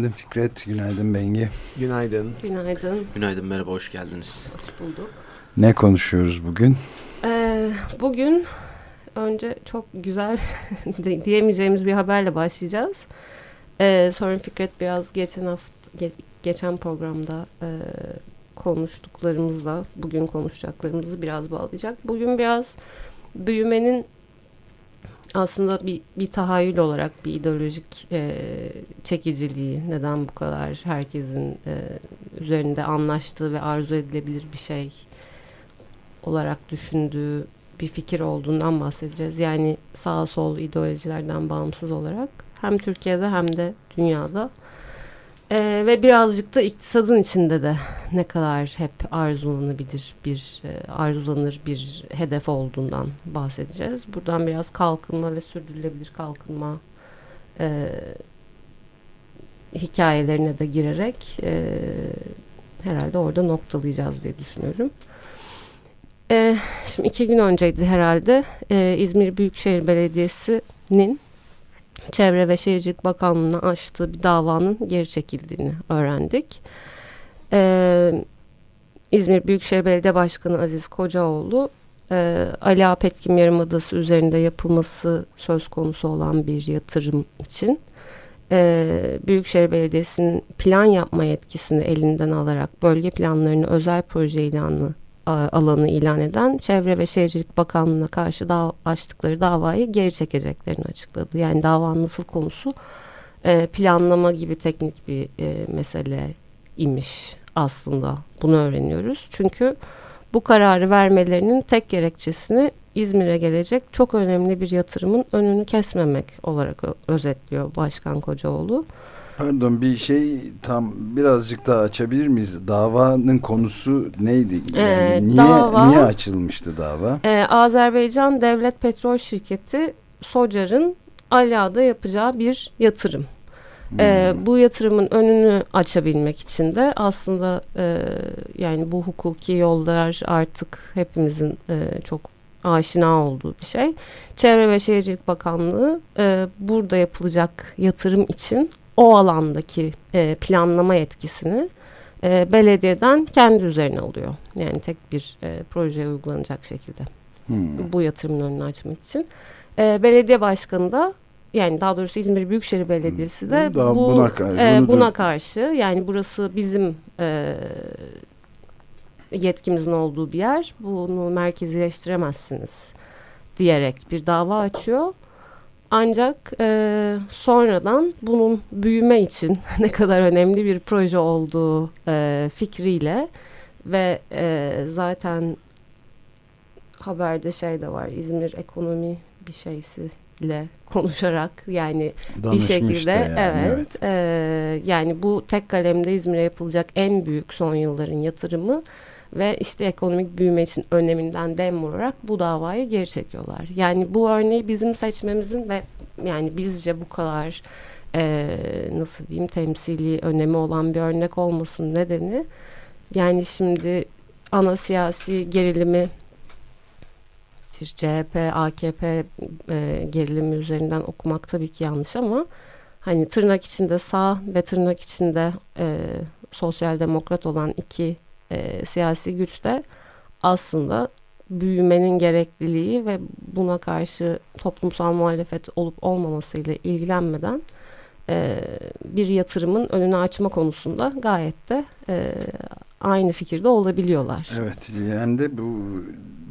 Günaydın Fikret, günaydın Bengi. Günaydın. Günaydın. Günaydın, merhaba, hoş geldiniz. Hoş bulduk. Ne konuşuyoruz bugün? Ee, bugün önce çok güzel diyemeyeceğimiz bir haberle başlayacağız. Ee, sonra Fikret biraz geçen hafta, ge geçen programda e, konuştuklarımızla bugün konuşacaklarımızı biraz bağlayacak. Bugün biraz büyümenin aslında bir, bir tahayyül olarak bir ideolojik e, çekiciliği neden bu kadar herkesin e, üzerinde anlaştığı ve arzu edilebilir bir şey olarak düşündüğü bir fikir olduğundan bahsedeceğiz. Yani sağ sol ideolojilerden bağımsız olarak hem Türkiye'de hem de dünyada ee, ve birazcık da iktisadın içinde de ne kadar hep arzulanabilir bir e, arzulanır bir hedef olduğundan bahsedeceğiz. Buradan biraz kalkınma ve sürdürülebilir kalkınma e, hikayelerine de girerek e, herhalde orada noktalayacağız diye düşünüyorum. E, şimdi iki gün önceydi herhalde e, İzmir Büyükşehir Belediyesi'nin Çevre ve Şehircilik Bakanlığı'na açtığı bir davanın geri çekildiğini öğrendik. Ee, İzmir Büyükşehir Belediye Başkanı Aziz Kocaoğlu e, Ali Apetkim Yarımadası üzerinde yapılması söz konusu olan bir yatırım için e, Büyükşehir Belediyesi'nin plan yapma yetkisini elinden alarak bölge planlarını özel proje ilanı alanı ilan eden Çevre ve Şehircilik Bakanlığı'na karşı da açtıkları davayı geri çekeceklerini açıkladı. Yani davanın nasıl konusu e, planlama gibi teknik bir e, mesele imiş aslında. Bunu öğreniyoruz. Çünkü bu kararı vermelerinin tek gerekçesini İzmir'e gelecek çok önemli bir yatırımın önünü kesmemek olarak özetliyor Başkan Kocaoğlu. Pardon bir şey tam birazcık daha açabilir miyiz? Davanın konusu neydi? Yani ee, niye, dava, niye açılmıştı dava? E, Azerbaycan Devlet Petrol Şirketi Socar'ın Ala'da yapacağı bir yatırım. Hmm. E, bu yatırımın önünü açabilmek için de aslında e, yani bu hukuki yollar artık hepimizin e, çok aşina olduğu bir şey. Çevre ve Şehircilik Bakanlığı e, burada yapılacak yatırım için o alandaki e, planlama yetkisini e, belediyeden kendi üzerine alıyor. Yani tek bir e, projeye uygulanacak şekilde. Hmm. Bu yatırımın önünü açmak için. E, belediye başkanı da yani daha doğrusu İzmir Büyükşehir Belediyesi de daha bu buna, e, buna karşı yani burası bizim e, yetkimizin olduğu bir yer. Bunu merkezileştiremezsiniz diyerek bir dava açıyor. Ancak e, sonradan bunun büyüme için ne kadar önemli bir proje olduğu e, fikriyle ve e, zaten haberde şey de var İzmir ekonomi bir şeysiyle konuşarak yani bir şekilde yani, evet, evet. E, yani bu tek kalemde İzmir'e yapılacak en büyük son yılların yatırımı ve işte ekonomik büyüme için öneminden dem vurarak bu davayı geri çekiyorlar. Yani bu örneği bizim seçmemizin ve yani bizce bu kadar e, nasıl diyeyim temsili önemi olan bir örnek olmasının nedeni yani şimdi ana siyasi gerilimi CHP, AKP e, gerilimi üzerinden okumak tabii ki yanlış ama hani tırnak içinde sağ ve tırnak içinde e, sosyal demokrat olan iki e, siyasi güç de aslında büyümenin gerekliliği ve buna karşı toplumsal muhalefet olup olmamasıyla ilgilenmeden e, bir yatırımın önünü açma konusunda gayet de e, aynı fikirde olabiliyorlar. Evet yani de bu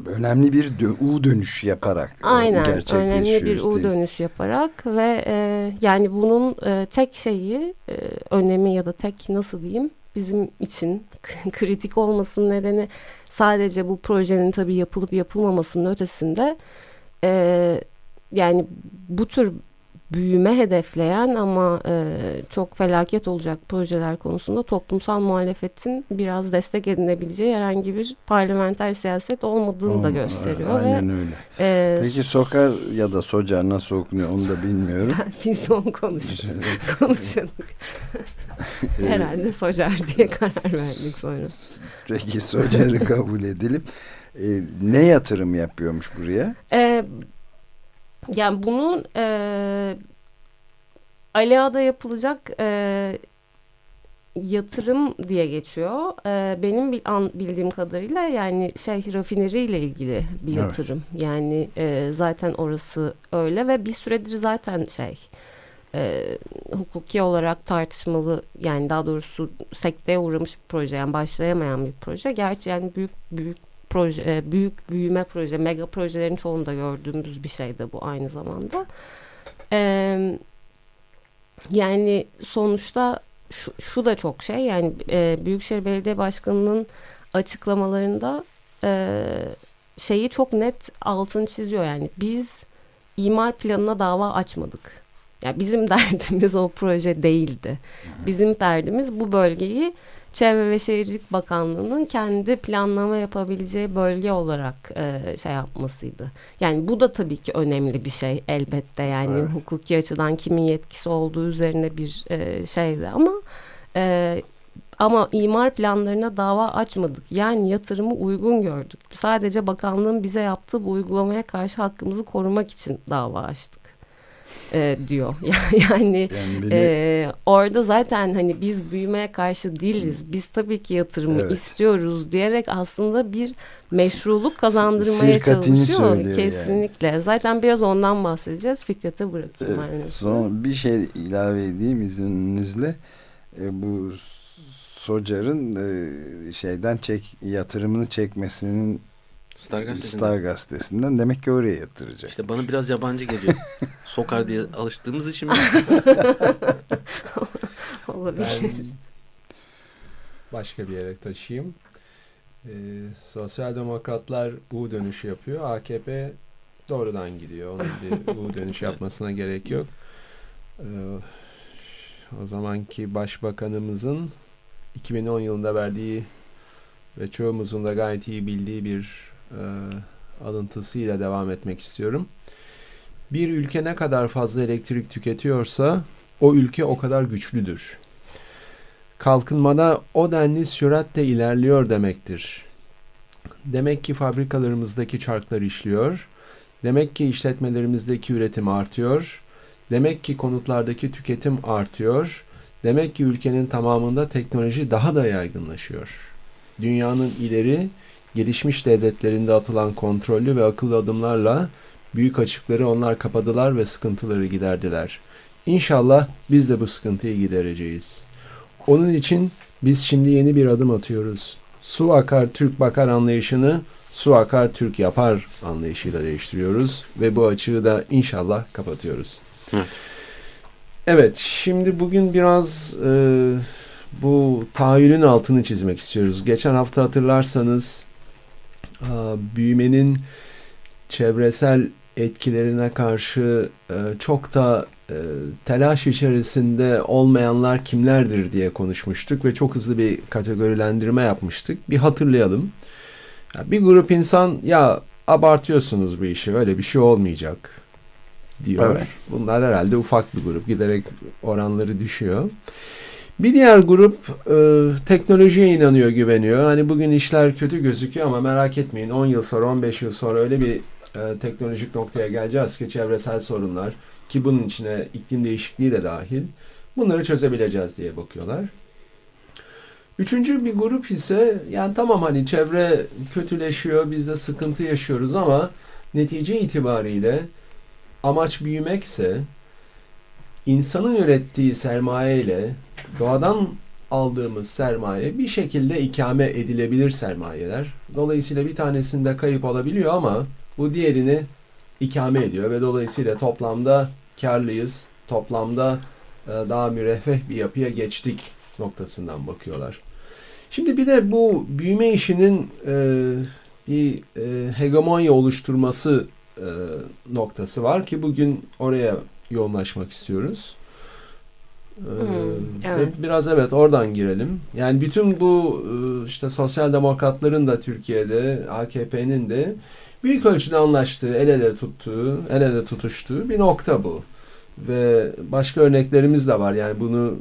önemli bir U dönüş yaparak e, Aynen önemli bir U dönüş yaparak ve e, yani bunun e, tek şeyi e, önemi ya da tek nasıl diyeyim bizim için kritik olmasının nedeni sadece bu projenin tabii yapılıp yapılmamasının ötesinde e, yani bu tür büyüme hedefleyen ama e, çok felaket olacak projeler konusunda toplumsal muhalefetin biraz destek edinebileceği herhangi bir parlamenter siyaset olmadığını da gösteriyor. Aynen ve, öyle. E, Peki sokar ya da socar nasıl okunuyor onu da bilmiyorum. Biz de onu konuştuk. konuşalım. Herhalde socar diye karar verdik sonra. Peki socarı kabul edelim. E, ne yatırım yapıyormuş buraya? E, yani bunun e, Alia'da yapılacak e, yatırım diye geçiyor. E, benim bildiğim kadarıyla yani şey rafineri ile ilgili bir yatırım. Evet. Yani e, zaten orası öyle ve bir süredir zaten şey e, hukuki olarak tartışmalı yani daha doğrusu sekteye uğramış bir proje yani başlayamayan bir proje. Gerçi yani büyük büyük proje, e, büyük büyüme proje, mega projelerin çoğunda gördüğümüz bir şey de bu aynı zamanda. E, yani sonuçta şu, şu da çok şey yani e, Büyükşehir Belediye Başkanı'nın açıklamalarında e, şeyi çok net altını çiziyor yani biz imar planına dava açmadık. Yani bizim derdimiz o proje değildi. Bizim derdimiz bu bölgeyi Çevre ve Şehircilik Bakanlığı'nın kendi planlama yapabileceği bölge olarak e, şey yapmasıydı. Yani bu da tabii ki önemli bir şey elbette yani evet. hukuki açıdan kimin yetkisi olduğu üzerine bir e, şeydi ama e, ama imar planlarına dava açmadık. Yani yatırımı uygun gördük. Sadece bakanlığın bize yaptığı bu uygulamaya karşı hakkımızı korumak için dava açtık e, diyor. yani yani e, orada zaten hani biz büyümeye karşı değiliz. Biz tabii ki yatırımı evet. istiyoruz diyerek aslında bir meşruluk kazandırmaya çalışıyor. Kesinlikle. Yani. Zaten biraz ondan bahsedeceğiz. Fikret'e bırakayım. Evet. Son bir şey ilave edeyim izninizle. E, bu Socar'ın e, şeyden çek yatırımını çekmesinin Star gazetesinden. Star gazetesinden. Demek ki oraya yatıracak. İşte bana biraz yabancı geliyor. Sokar diye alıştığımız için mi? Ben başka bir yere taşıyayım. Ee, sosyal demokratlar U dönüşü yapıyor. AKP doğrudan gidiyor. Onun bir U dönüş yapmasına gerek yok. Ee, o zamanki başbakanımızın 2010 yılında verdiği ve çoğumuzun da gayet iyi bildiği bir alıntısıyla devam etmek istiyorum. Bir ülke ne kadar fazla elektrik tüketiyorsa o ülke o kadar güçlüdür. Kalkınmada o denli süratle ilerliyor demektir. Demek ki fabrikalarımızdaki çarklar işliyor. Demek ki işletmelerimizdeki üretim artıyor. Demek ki konutlardaki tüketim artıyor. Demek ki ülkenin tamamında teknoloji daha da yaygınlaşıyor. Dünyanın ileri gelişmiş devletlerinde atılan kontrollü ve akıllı adımlarla büyük açıkları onlar kapadılar ve sıkıntıları giderdiler. İnşallah biz de bu sıkıntıyı gidereceğiz. Onun için biz şimdi yeni bir adım atıyoruz. Su akar Türk bakar anlayışını su akar Türk yapar anlayışıyla değiştiriyoruz ve bu açığı da inşallah kapatıyoruz. Evet. Evet, şimdi bugün biraz e, bu tahayyülün altını çizmek istiyoruz. Geçen hafta hatırlarsanız büyümenin çevresel etkilerine karşı e, çok da e, telaş içerisinde olmayanlar kimlerdir diye konuşmuştuk ve çok hızlı bir kategorilendirme yapmıştık. Bir hatırlayalım. Bir grup insan ya abartıyorsunuz bu işi öyle bir şey olmayacak diyor. Evet. Bunlar herhalde ufak bir grup giderek oranları düşüyor. Bir diğer grup e, teknolojiye inanıyor, güveniyor. Hani bugün işler kötü gözüküyor ama merak etmeyin 10 yıl sonra, 15 yıl sonra öyle bir e, teknolojik noktaya geleceğiz ki çevresel sorunlar ki bunun içine iklim değişikliği de dahil bunları çözebileceğiz diye bakıyorlar. Üçüncü bir grup ise yani tamam hani çevre kötüleşiyor, biz de sıkıntı yaşıyoruz ama netice itibariyle amaç büyümekse insanın ürettiği sermaye ile doğadan aldığımız sermaye bir şekilde ikame edilebilir sermayeler. Dolayısıyla bir tanesinde kayıp olabiliyor ama bu diğerini ikame ediyor ve dolayısıyla toplamda karlıyız. Toplamda e, daha müreffeh bir yapıya geçtik noktasından bakıyorlar. Şimdi bir de bu büyüme işinin e, bir e, hegemonya oluşturması noktası var ki bugün oraya yoğunlaşmak istiyoruz. Hmm, ve evet. biraz evet oradan girelim. Yani bütün bu işte sosyal demokratların da Türkiye'de AKP'nin de büyük ölçüde anlaştığı, el ele tuttuğu, el ele tutuştuğu bir nokta bu. Ve başka örneklerimiz de var. Yani bunu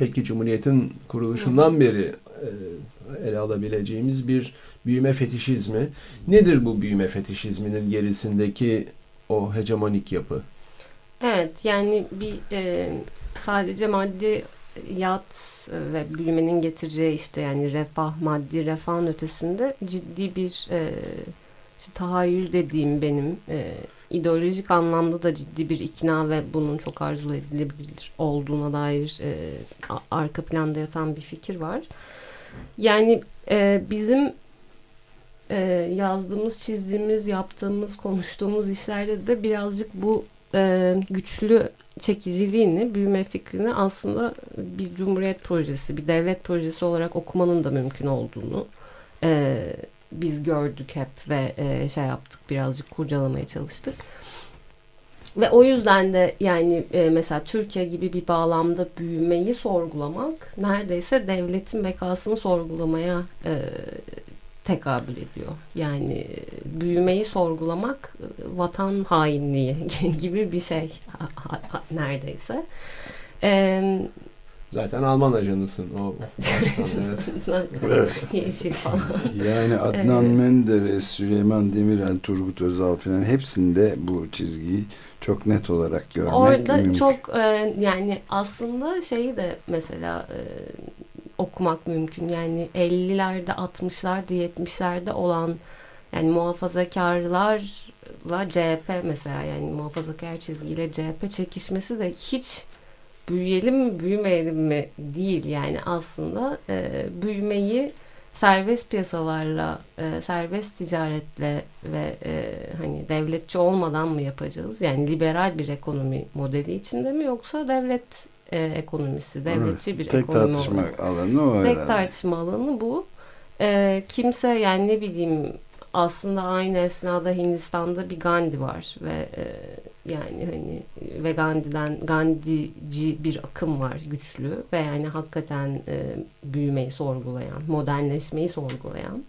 belki Cumhuriyet'in kuruluşundan beri ele alabileceğimiz bir büyüme fetişizmi. Nedir bu büyüme fetişizminin gerisindeki o hegemonik yapı? Evet yani bir e, sadece maddi yat ve büyümenin getireceği işte yani refah, maddi refahın ötesinde ciddi bir e, işte tahayyül dediğim benim e, ideolojik anlamda da ciddi bir ikna ve bunun çok arzu edilebilir olduğuna dair e, arka planda yatan bir fikir var. Yani e, bizim e, yazdığımız, çizdiğimiz, yaptığımız, konuştuğumuz işlerde de birazcık bu e, güçlü çekiciliğini, büyüme fikrini aslında bir cumhuriyet projesi, bir devlet projesi olarak okumanın da mümkün olduğunu e, biz gördük hep ve e, şey yaptık, birazcık kurcalamaya çalıştık. Ve o yüzden de yani e, mesela Türkiye gibi bir bağlamda büyümeyi sorgulamak neredeyse devletin bekasını sorgulamaya e, tekabül ediyor. Yani büyümeyi sorgulamak vatan hainliği gibi bir şey neredeyse. Eee Zaten Alman ajanısın o baştan evet. yeşil falan. Yani Adnan Evet. Menderes, Süleyman Demirel, Turgut Özal falan hepsinde bu çizgiyi çok net olarak görmek Orada mümkün. çok e, yani aslında şeyi de mesela e, okumak mümkün. Yani 50'lerde, 60'larda, 70'lerde olan yani muhafazakarlarla CHP mesela yani muhafazakar çizgiyle CHP çekişmesi de hiç büyüyelim mi büyümeyelim mi değil yani aslında e, büyümeyi serbest piyasalarla, e, serbest ticaretle ve e, hani devletçi olmadan mı yapacağız? Yani liberal bir ekonomi modeli içinde mi yoksa devlet e, ekonomisi, devletçi bir Tek ekonomi tartışma olarak? alanı o Tek herhalde. tartışma alanı bu. E, kimse yani ne bileyim aslında aynı esnada Hindistan'da bir Gandhi var ve e, yani hani ve Gandhi'den Gandhici bir akım var güçlü ve yani hakikaten e, büyümeyi sorgulayan, modernleşmeyi sorgulayan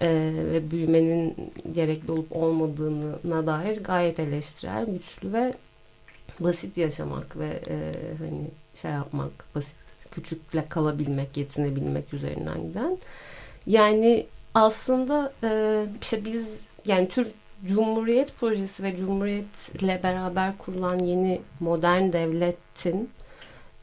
e, ve büyümenin gerekli olup olmadığına dair gayet eleştirel, güçlü ve basit yaşamak ve e, hani şey yapmak, basit küçükle kalabilmek, yetinebilmek üzerinden giden. Yani aslında e, işte biz yani Türk Cumhuriyet projesi ve Cumhuriyetle beraber kurulan yeni modern devletin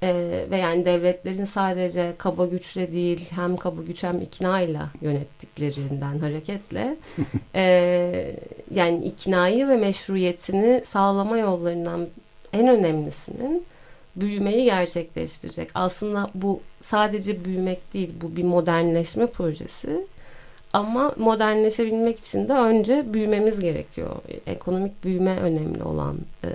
e, ve yani devletlerin sadece kaba güçle değil hem kaba güç hem iknayla yönettiklerinden hareketle e, yani iknayı ve meşruiyetini sağlama yollarından en önemlisinin büyümeyi gerçekleştirecek. Aslında bu sadece büyümek değil, bu bir modernleşme projesi. Ama modernleşebilmek için de önce büyümemiz gerekiyor. Ekonomik büyüme önemli olan e,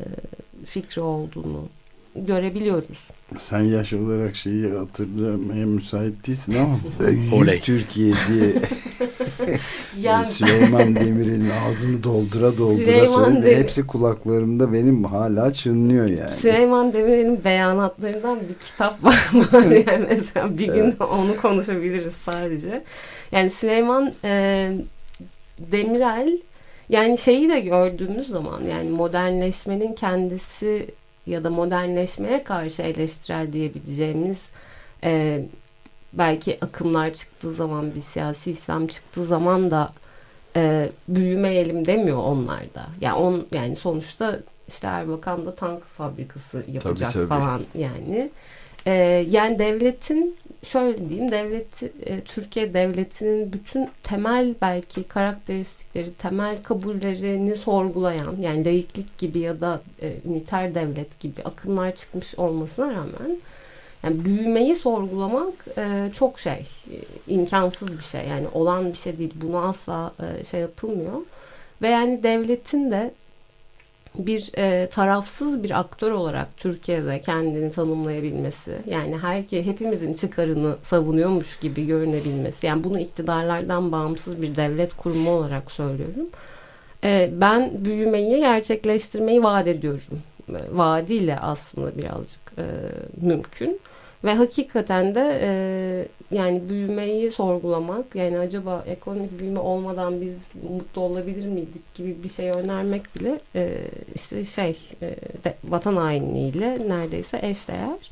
fikri olduğunu görebiliyoruz. Sen yaş olarak şeyi hatırlamaya müsait değilsin ama Oley. Büyük Türkiye diye Yani Süleyman Demirel'in ağzını doldura doldura Süleyman söyledi. Demir- Hepsi kulaklarımda benim hala çınlıyor yani. Süleyman Demirel'in beyanatlarından bir kitap var. yani mesela bir gün onu konuşabiliriz sadece. Yani Süleyman e, Demirel yani şeyi de gördüğümüz zaman yani modernleşmenin kendisi ya da modernleşmeye karşı eleştirel diyebileceğimiz e, belki akımlar çıktığı zaman bir siyasi İslam çıktığı zaman da e, büyümeyelim demiyor onlar da. Yani on yani sonuçta işte Erbakan da tank fabrikası yapacak tabii. falan yani. E, yani devletin şöyle diyeyim devlet e, Türkiye devletinin bütün temel belki karakteristikleri, temel kabullerini sorgulayan yani laiklik gibi ya da e, üniter devlet gibi akımlar çıkmış olmasına rağmen yani büyümeyi sorgulamak e, çok şey, e, imkansız bir şey. Yani olan bir şey değil. Bunu asla e, şey yapılmıyor. Ve yani devletin de bir e, tarafsız bir aktör olarak Türkiye'de kendini tanımlayabilmesi, yani herke hepimizin çıkarını savunuyormuş gibi görünebilmesi, yani bunu iktidarlardan bağımsız bir devlet kurumu olarak söylüyorum. E, ben büyümeyi gerçekleştirmeyi vaat ediyorum. E, vaadiyle aslında birazcık e, mümkün. Ve hakikaten de e, yani büyümeyi sorgulamak yani acaba ekonomik büyüme olmadan biz mutlu olabilir miydik gibi bir şey önermek bile e, işte şey e, de, vatan hainliğiyle neredeyse eşdeğer.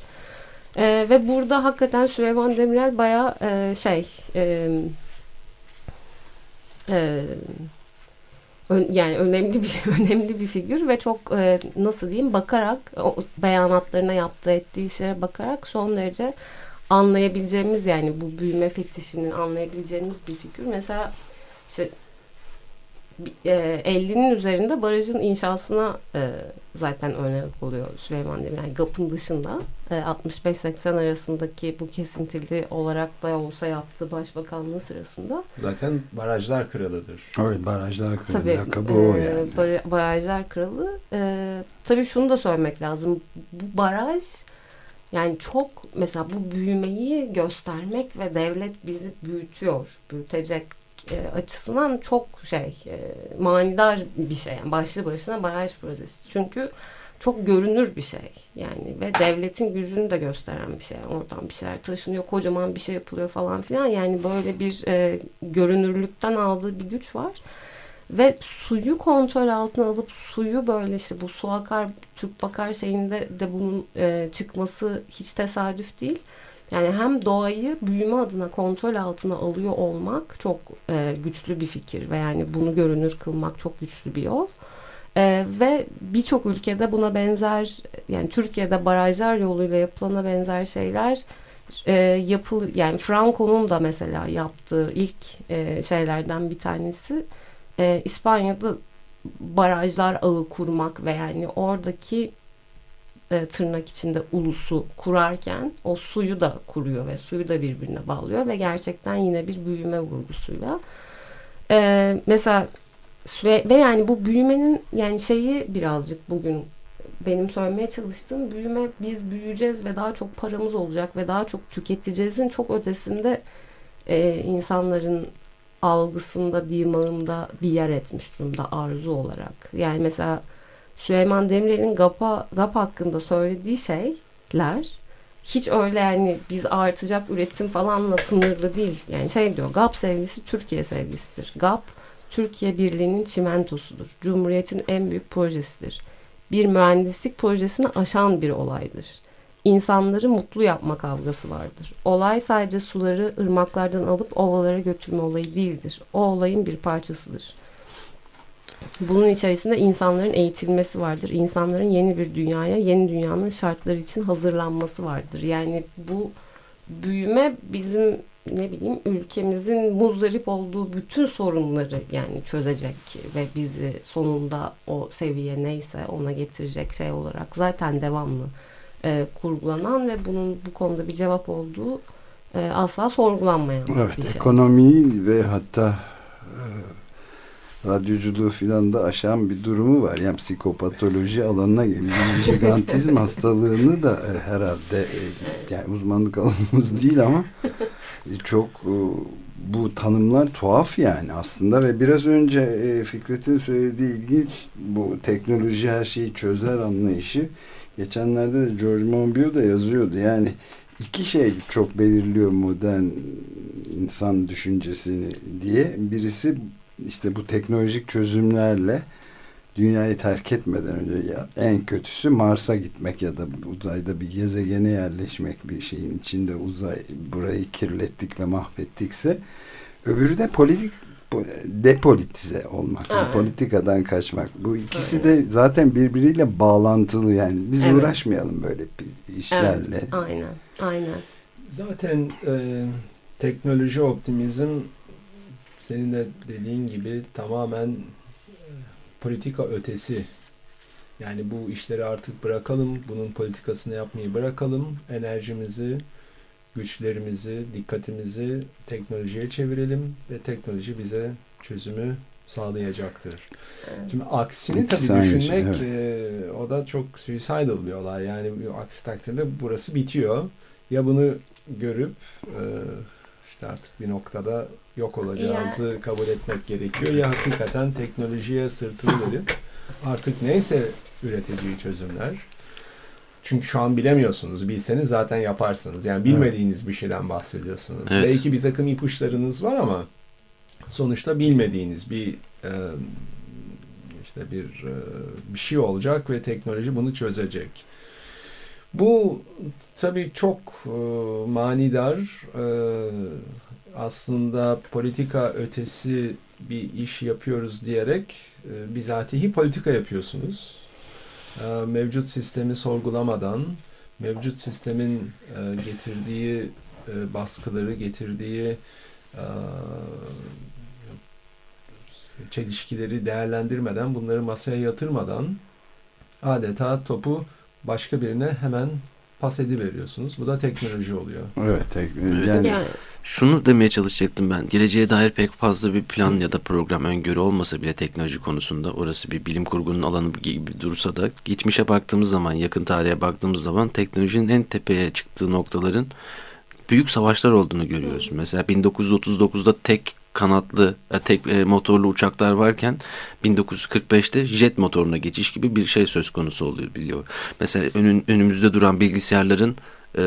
E, ve burada hakikaten Süleyman Demirel baya e, şey e, e, yani önemli bir önemli bir figür ve çok e, nasıl diyeyim bakarak o beyanatlarına yaptığı ettiği işlere bakarak son derece anlayabileceğimiz yani bu büyüme fetişinin anlayabileceğimiz bir figür. Mesela işte 50'nin üzerinde barajın inşasına e, zaten örnek oluyor Süleyman Demirel. Yani GAP'ın dışında e, 65-80 arasındaki bu kesintili olarak da olsa yaptığı başbakanlığı sırasında. Zaten barajlar kralıdır. Evet barajlar kralı. Tabii, Lakabı o e, yani. bar- barajlar kralı. E, tabii şunu da söylemek lazım. Bu baraj yani çok mesela bu büyümeyi göstermek ve devlet bizi büyütüyor, büyütecek e, açısından çok şey e, manidar bir şey. Yani başlı başına baraj projesi. Çünkü çok görünür bir şey. Yani ve devletin gücünü de gösteren bir şey. Oradan bir şeyler taşınıyor, kocaman bir şey yapılıyor falan filan. Yani böyle bir e, görünürlükten aldığı bir güç var. Ve suyu kontrol altına alıp suyu böyle işte bu su akar, Türk bakar şeyinde de bunun e, çıkması hiç tesadüf değil. Yani hem doğayı büyüme adına kontrol altına alıyor olmak çok e, güçlü bir fikir ve yani bunu görünür kılmak çok güçlü bir yol. E, ve birçok ülkede buna benzer yani Türkiye'de barajlar yoluyla yapılana benzer şeyler e, yapıl yani Franco'nun da mesela yaptığı ilk e, şeylerden bir tanesi e, İspanya'da barajlar ağı kurmak ve yani oradaki e, tırnak içinde ulusu kurarken o suyu da kuruyor ve suyu da birbirine bağlıyor ve gerçekten yine bir büyüme vurgusuyla. E, mesela süre, ve yani bu büyümenin yani şeyi birazcık bugün benim söylemeye çalıştığım büyüme biz büyüyeceğiz ve daha çok paramız olacak ve daha çok tüketeceğizin çok ötesinde e, insanların algısında, dimağında bir yer etmiş durumda arzu olarak. Yani mesela Süleyman Demirel'in GAP'a, GAP hakkında söylediği şeyler hiç öyle yani biz artacak üretim falanla sınırlı değil. Yani şey diyor GAP sevgisi Türkiye sevgisidir. GAP Türkiye Birliği'nin çimentosudur. Cumhuriyet'in en büyük projesidir. Bir mühendislik projesini aşan bir olaydır. İnsanları mutlu yapma kavgası vardır. Olay sadece suları ırmaklardan alıp ovalara götürme olayı değildir. O olayın bir parçasıdır. Bunun içerisinde insanların eğitilmesi vardır. İnsanların yeni bir dünyaya, yeni dünyanın şartları için hazırlanması vardır. Yani bu büyüme bizim ne bileyim ülkemizin muzdarip olduğu bütün sorunları yani çözecek ve bizi sonunda o seviye neyse ona getirecek şey olarak zaten devamlı e, kurgulanan ve bunun bu konuda bir cevap olduğu e, asla sorgulanmayan evet, bir şey. Ekonomiyi ve hatta e, radyoculuğu filan da aşan bir durumu var. Yani psikopatoloji alanına geliyor. Gigantizm hastalığını da e, herhalde e, yani uzmanlık alanımız değil ama e, çok bu tanımlar tuhaf yani aslında ve biraz önce Fikret'in söylediği ilginç bu teknoloji her şeyi çözer anlayışı geçenlerde de George Monbiot da yazıyordu yani iki şey çok belirliyor modern insan düşüncesini diye birisi işte bu teknolojik çözümlerle dünyayı terk etmeden önce ya en kötüsü Mars'a gitmek ya da uzayda bir gezegene yerleşmek bir şeyin içinde uzay burayı kirlettik ve mahvettikse öbürü de politik depolitize olmak, Evet. yani politikadan kaçmak. Bu ikisi de zaten birbiriyle bağlantılı yani. Biz Evet. uğraşmayalım böyle bir işlerle. Evet, aynen, aynen. Zaten e, teknoloji optimizm senin de dediğin gibi tamamen e, politika ötesi. Yani bu işleri artık bırakalım, bunun politikasını yapmayı bırakalım, enerjimizi, güçlerimizi, dikkatimizi teknolojiye çevirelim ve teknoloji bize çözümü sağlayacaktır. Evet. Şimdi aksini İkisi tabii aynı şey, düşünmek e, o da çok suicidal bir olay. Yani bu aksi takdirde burası bitiyor. Ya bunu görüp e, işte artık bir noktada yok olacağınızı kabul etmek gerekiyor ya hakikaten teknolojiye sırtını verip artık neyse üreteceği çözümler. Çünkü şu an bilemiyorsunuz. Bilseniz zaten yaparsınız. Yani bilmediğiniz bir şeyden bahsediyorsunuz. Evet. Belki bir takım ipuçlarınız var ama sonuçta bilmediğiniz bir e, işte bir e, bir şey olacak ve teknoloji bunu çözecek. Bu tabii çok e, manidar. E, aslında politika ötesi bir iş yapıyoruz diyerek e, bizatihi politika yapıyorsunuz. E, mevcut sistemi sorgulamadan, mevcut sistemin e, getirdiği e, baskıları, getirdiği çelişkileri değerlendirmeden, bunları masaya yatırmadan adeta topu başka birine hemen pas ediveriyorsunuz. Bu da teknoloji oluyor. Evet, tek, Evet. yani Yani Şunu demeye çalışacaktım ben. Geleceğe dair pek fazla bir plan ya da program öngörü olmasa bile teknoloji konusunda orası bir bilim kurgunun alanı gibi dursa da geçmişe baktığımız zaman, yakın tarihe baktığımız zaman teknolojinin en tepeye çıktığı noktaların büyük savaşlar olduğunu görüyoruz. Mesela 1939'da tek kanatlı, e, tek e, motorlu uçaklar varken 1945'te jet motoruna geçiş gibi bir şey söz konusu oluyor biliyor. Mesela önün, önümüzde duran bilgisayarların e,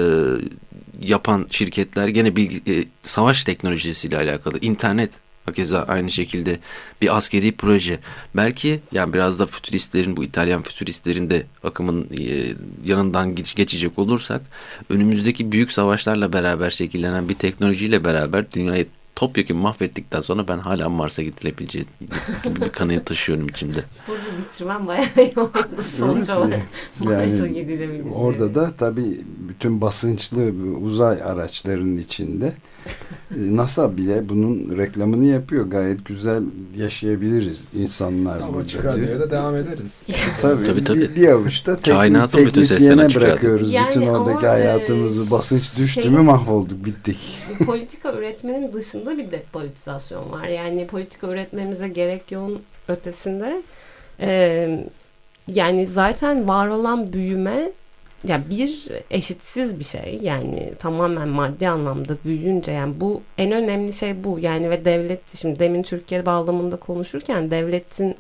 yapan şirketler gene bilgi, e, savaş teknolojisiyle alakalı. İnternet hakeza aynı şekilde bir askeri proje. Belki yani biraz da fütüristlerin bu İtalyan fütüristlerin de akımın e, yanından geç, geçecek olursak önümüzdeki büyük savaşlarla beraber şekillenen bir teknolojiyle beraber dünyayı topyekun mahvettikten sonra ben hala Mars'a gidilebileceği gibi bir kanıya taşıyorum içimde. burada bitirmem bayağı iyi oldu sonuç olarak. Mars'a yani gidilebilir. orada da tabii bütün basınçlı uzay araçlarının içinde NASA bile bunun reklamını yapıyor. Gayet güzel yaşayabiliriz insanlar Ama burada. açık diyor. radyoya da devam ederiz. Tabii, Tabii, tabii. Bir, bir avuçta teknik, teknisyene bırakıyoruz. Yani bütün oradaki e, hayatımızı. Basınç düştü şey- mü mahvolduk, bittik. politika üretmenin dışında bir depolitizasyon var. Yani politika üretmemize gerek yoğun ötesinde e, yani zaten var olan büyüme ya bir eşitsiz bir şey yani tamamen maddi anlamda büyüyünce yani bu en önemli şey bu yani ve devlet şimdi demin Türkiye bağlamında konuşurken devletin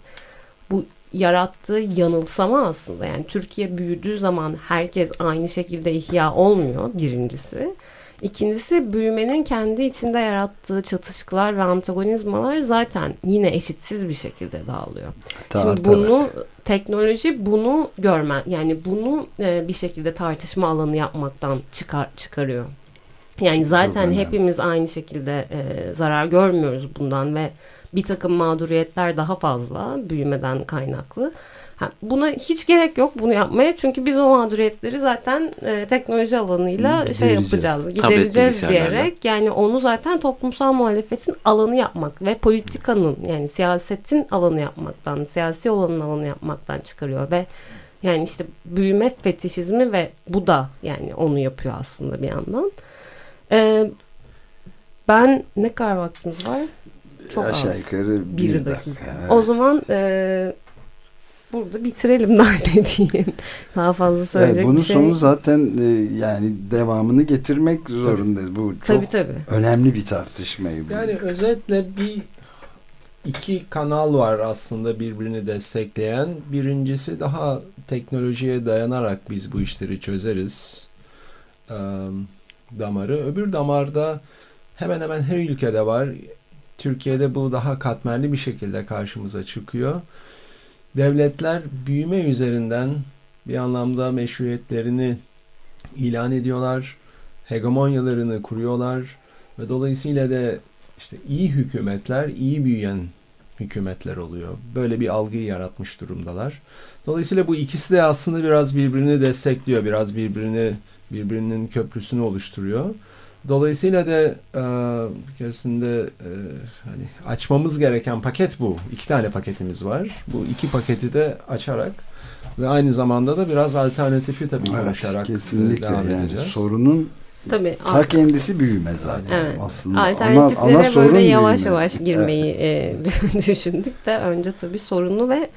bu yarattığı yanılsama aslında yani Türkiye büyüdüğü zaman herkes aynı şekilde ihya olmuyor birincisi. İkincisi büyümenin kendi içinde yarattığı çatışkılar ve antagonizmalar zaten yine eşitsiz bir şekilde dağılıyor. Ta Şimdi artarak. bunu teknoloji bunu görmen yani bunu e, bir şekilde tartışma alanı yapmaktan çıkar çıkarıyor. Yani zaten hepimiz aynı şekilde e, zarar görmüyoruz bundan ve bir takım mağduriyetler daha fazla büyümeden kaynaklı. Ha, buna hiç gerek yok bunu yapmaya. Çünkü biz o mağduriyetleri zaten e, teknoloji alanıyla şey yapacağız, gidereceğiz diyerek. Yani onu zaten toplumsal muhalefetin alanı yapmak ve politikanın yani siyasetin alanı yapmaktan, siyasi olanın alanı yapmaktan çıkarıyor ve yani işte büyüme fetişizmi ve bu da yani onu yapıyor aslında bir yandan. Ee, ben ne kadar vaktimiz var? Çok az. Aşağı yukarı bir, Bir dakika. dakika. Evet. O zaman e, burada bitirelim daha ne diyeyim. Daha fazla söyleyecek Evet, bunun bir şey. sonu zaten e, yani devamını getirmek zorundayız. Bu çok Tabii tabii. önemli bir tartışma. bu. Yani özetle bir iki kanal var aslında birbirini destekleyen. Birincisi daha teknolojiye dayanarak biz bu işleri çözeriz eee, damarı. Öbür damarda hemen hemen her ülkede var. Türkiye'de bu daha katmerli bir şekilde karşımıza çıkıyor. Devletler büyüme üzerinden bir anlamda meşruiyetlerini ilan ediyorlar. Hegemonyalarını kuruyorlar ve dolayısıyla da işte iyi hükümetler iyi büyüyen hükümetler oluyor. Böyle bir algıyı yaratmış durumdalar. Dolayısıyla bu ikisi de aslında biraz birbirini destekliyor. Biraz birbirini birbirinin köprüsünü oluşturuyor. Dolayısıyla da e, bir keresinde e, hani açmamız gereken paket bu. İki tane paketimiz var. Bu iki paketi de açarak ve aynı zamanda da biraz alternatifi tabii Evet, konuşarak kesinlikle devam yani edeceğiz. sorunun Tabii. ta kendisi büyüme zaten Evet. aslında. Ana, Alternatiflere ana sorun böyle yavaş büyüme. yavaş girmeyi e, düşündük de önce tabii sorunu ve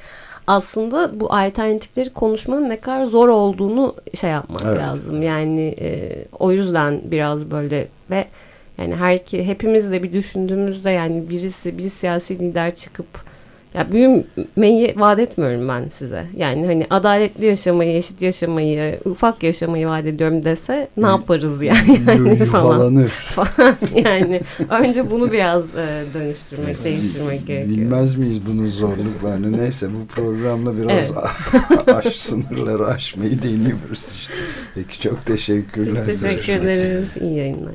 aslında bu alternatifleri konuşmanın ne kadar zor olduğunu şey yapmak Evet. lazım. Yani e, o yüzden biraz böyle ve Yani her iki, hepimiz de bir düşündüğümüzde yani birisi bir siyasi lider çıkıp ya büyümeyi vaat etmiyorum ben size. Yani hani adaletli yaşamayı, eşit yaşamayı, ufak yaşamayı vaat ediyorum dese ne yaparız yani, yani falan. falan. yani önce bunu biraz e, dönüştürmek, değiştirmek gerekiyor. Bilmez miyiz bunun zorluklarını? Neyse bu programla biraz evet. aş, sınırları aşmayı deniyoruz işte. Peki çok teşekkürler. Biz teşekkür ederiz. İyi yayınlar.